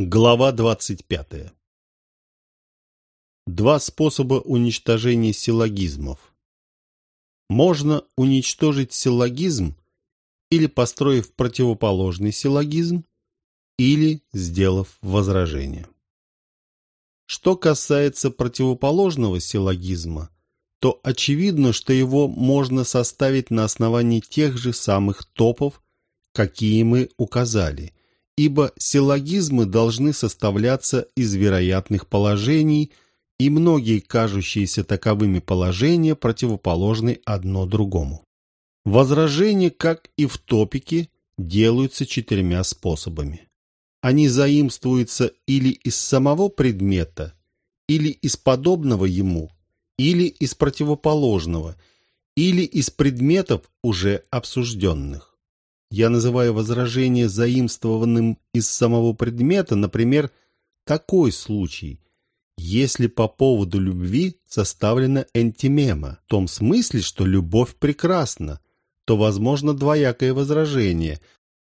Глава 25. Два способа уничтожения силлогизмов. Можно уничтожить силлогизм или построив противоположный силлогизм, или сделав возражение. Что касается противоположного силлогизма, то очевидно, что его можно составить на основании тех же самых топов, какие мы указали – ибо силлогизмы должны составляться из вероятных положений, и многие кажущиеся таковыми положения противоположны одно другому. Возражения, как и в топике, делаются четырьмя способами. Они заимствуются или из самого предмета, или из подобного ему, или из противоположного, или из предметов, уже обсужденных. Я называю возражение заимствованным из самого предмета, например, такой случай. Если по поводу любви составлена энтимема, в том смысле, что любовь прекрасна, то возможно двоякое возражение.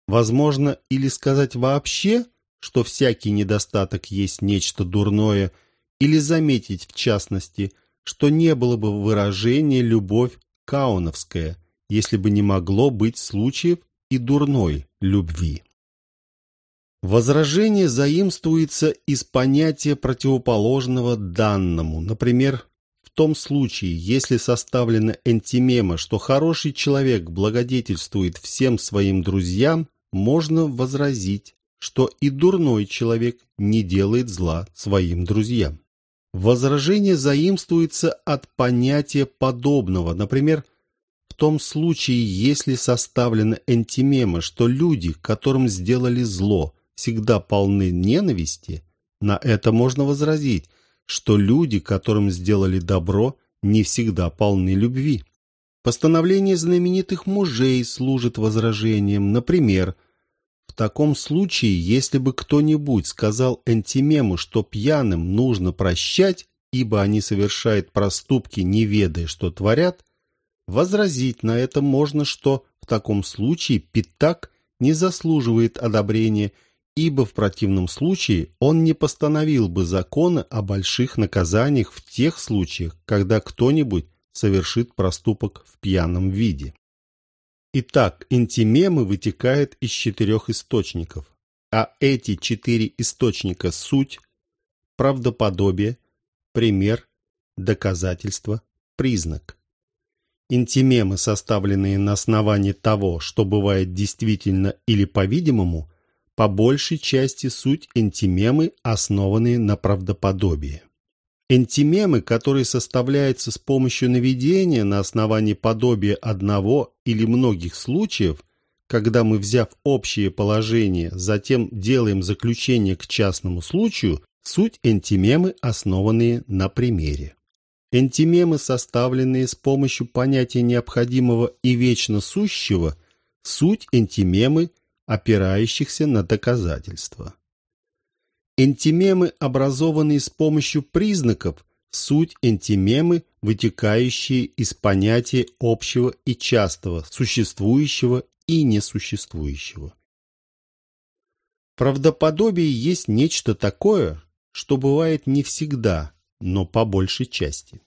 Возможно или сказать вообще, что всякий недостаток есть нечто дурное, или заметить в частности, что не было бы выражения «любовь кауновская», если бы не могло быть случаев, и дурной любви. Возражение заимствуется из понятия противоположного данному. Например, в том случае, если составлена энтимема, что хороший человек благодетельствует всем своим друзьям, можно возразить, что и дурной человек не делает зла своим друзьям. Возражение заимствуется от понятия подобного. Например, том случае, если составлена энтимема, что люди, которым сделали зло, всегда полны ненависти, на это можно возразить, что люди, которым сделали добро, не всегда полны любви. Постановление знаменитых мужей служит возражением. Например, в таком случае, если бы кто-нибудь сказал Энтимему, что пьяным нужно прощать, ибо они совершают проступки, не ведая, что творят, Возразить на это можно, что в таком случае Питак не заслуживает одобрения, ибо в противном случае он не постановил бы закона о больших наказаниях в тех случаях, когда кто-нибудь совершит проступок в пьяном виде. Итак, интимемы вытекают из четырех источников, а эти четыре источника – суть, правдоподобие, пример, доказательство, признак – Интимемы, составленные на основании того, что бывает действительно или по-видимому, по большей части суть интимемы, основанные на правдоподобии. Энтимемы, которые составляются с помощью наведения на основании подобия одного или многих случаев, когда мы, взяв общее положение, затем делаем заключение к частному случаю, суть энтимемы, основанные на примере. Энтимемы, составленные с помощью понятия необходимого и вечно сущего, суть энтимемы, опирающихся на доказательства. Энтимемы, образованные с помощью признаков, суть энтимемы, вытекающие из понятия общего и частого, существующего и несуществующего. Правдоподобие есть нечто такое, что бывает не всегда, но по большей части.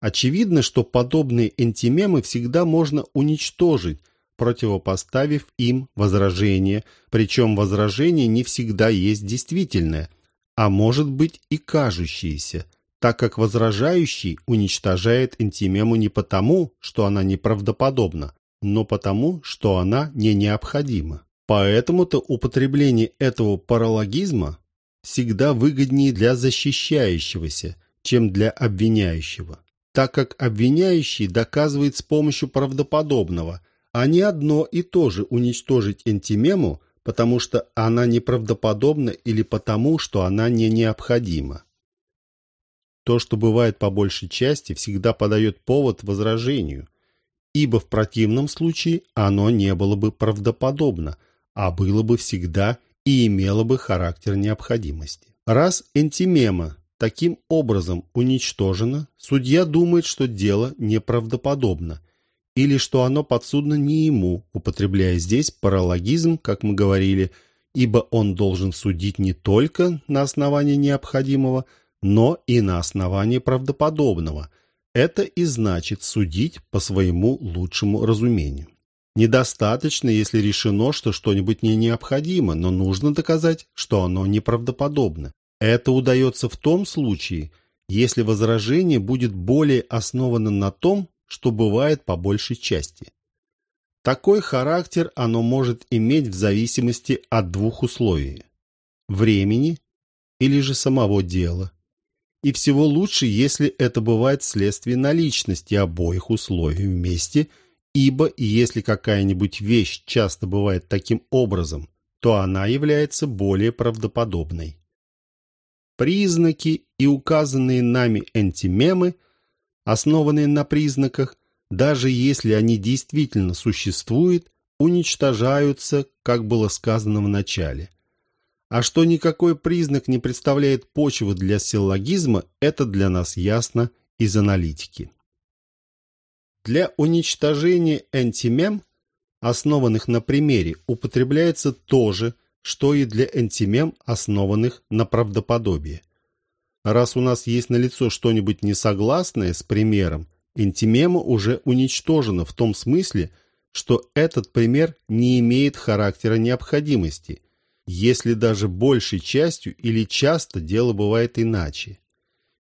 Очевидно, что подобные энтимемы всегда можно уничтожить, противопоставив им возражение, причем возражение не всегда есть действительное, а может быть и кажущееся, так как возражающий уничтожает энтимему не потому, что она неправдоподобна, но потому, что она не необходима. Поэтому-то употребление этого паралогизма всегда выгоднее для защищающегося, чем для обвиняющего, так как обвиняющий доказывает с помощью правдоподобного, а не одно и то же уничтожить энтимему, потому что она неправдоподобна или потому, что она не необходима. То, что бывает по большей части, всегда подает повод возражению, ибо в противном случае оно не было бы правдоподобно, а было бы всегда и имело бы характер необходимости. Раз энтимема таким образом уничтожена, судья думает, что дело неправдоподобно или что оно подсудно не ему, употребляя здесь паралогизм, как мы говорили, ибо он должен судить не только на основании необходимого, но и на основании правдоподобного. Это и значит судить по своему лучшему разумению. Недостаточно, если решено, что что-нибудь не необходимо, но нужно доказать, что оно неправдоподобно. Это удается в том случае, если возражение будет более основано на том, что бывает по большей части. Такой характер оно может иметь в зависимости от двух условий – времени или же самого дела. И всего лучше, если это бывает вследствие наличности обоих условий вместе, ибо если какая-нибудь вещь часто бывает таким образом, то она является более правдоподобной. Признаки и указанные нами антимемы, основанные на признаках, даже если они действительно существуют, уничтожаются, как было сказано в начале. А что никакой признак не представляет почвы для силлогизма, это для нас ясно из аналитики. Для уничтожения антимем, основанных на примере, употребляется то же, что и для антимем, основанных на правдоподобии. Раз у нас есть налицо что-нибудь несогласное с примером, Интимема уже уничтожена в том смысле, что этот пример не имеет характера необходимости, если даже большей частью или часто дело бывает иначе.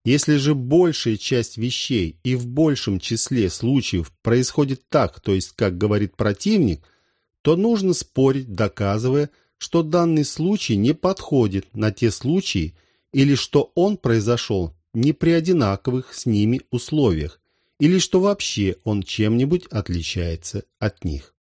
Если же большая часть вещей и в большем числе случаев происходит так, то есть, как говорит противник, то нужно спорить, доказывая, что данный случай не подходит на те случаи или что он произошел не при одинаковых с ними условиях, или что вообще он чем-нибудь отличается от них.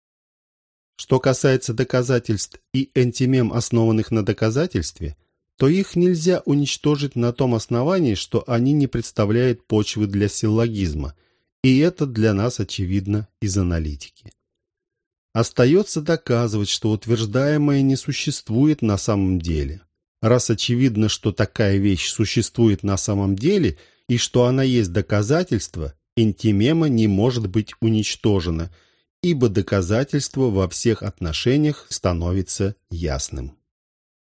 Что касается доказательств и антимем, основанных на доказательстве, то их нельзя уничтожить на том основании, что они не представляют почвы для силлогизма, и это для нас очевидно из аналитики. Остается доказывать, что утверждаемое не существует на самом деле. Раз очевидно, что такая вещь существует на самом деле и что она есть доказательство, Интимема не может быть уничтожена, ибо доказательство во всех отношениях становится ясным.